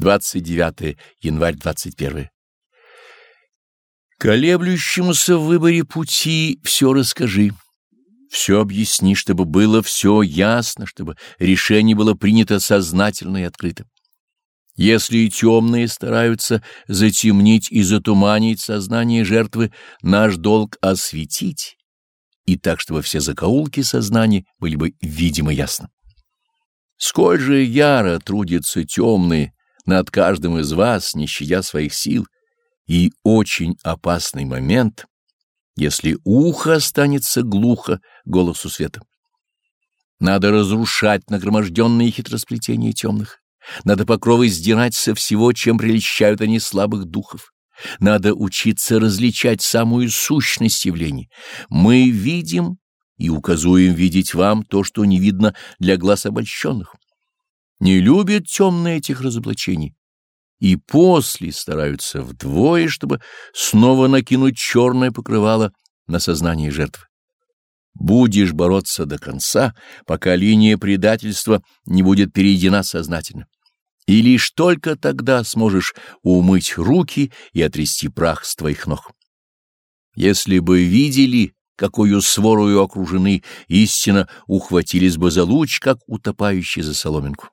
29 январь 21. Колеблющемуся в выборе пути все расскажи, все объясни, чтобы было все ясно, чтобы решение было принято сознательно и открыто. Если темные стараются затемнить и затуманить сознание жертвы, наш долг — осветить, и так, чтобы все закоулки сознания были бы видимо ясно. Сколь же яро трудятся темные, над каждым из вас, не щадя своих сил, и очень опасный момент, если ухо останется глухо голосу света. Надо разрушать нагроможденные хитросплетения темных. Надо покровы сдирать со всего, чем прельщают они слабых духов. Надо учиться различать самую сущность явлений. Мы видим и указуем видеть вам то, что не видно для глаз обольщенных не любят темные этих разоблачений, и после стараются вдвое, чтобы снова накинуть черное покрывало на сознание жертвы. Будешь бороться до конца, пока линия предательства не будет перейдена сознательно. И лишь только тогда сможешь умыть руки и отрясти прах с твоих ног. Если бы видели, какую сворою окружены, истинно ухватились бы за луч, как утопающий за соломинку.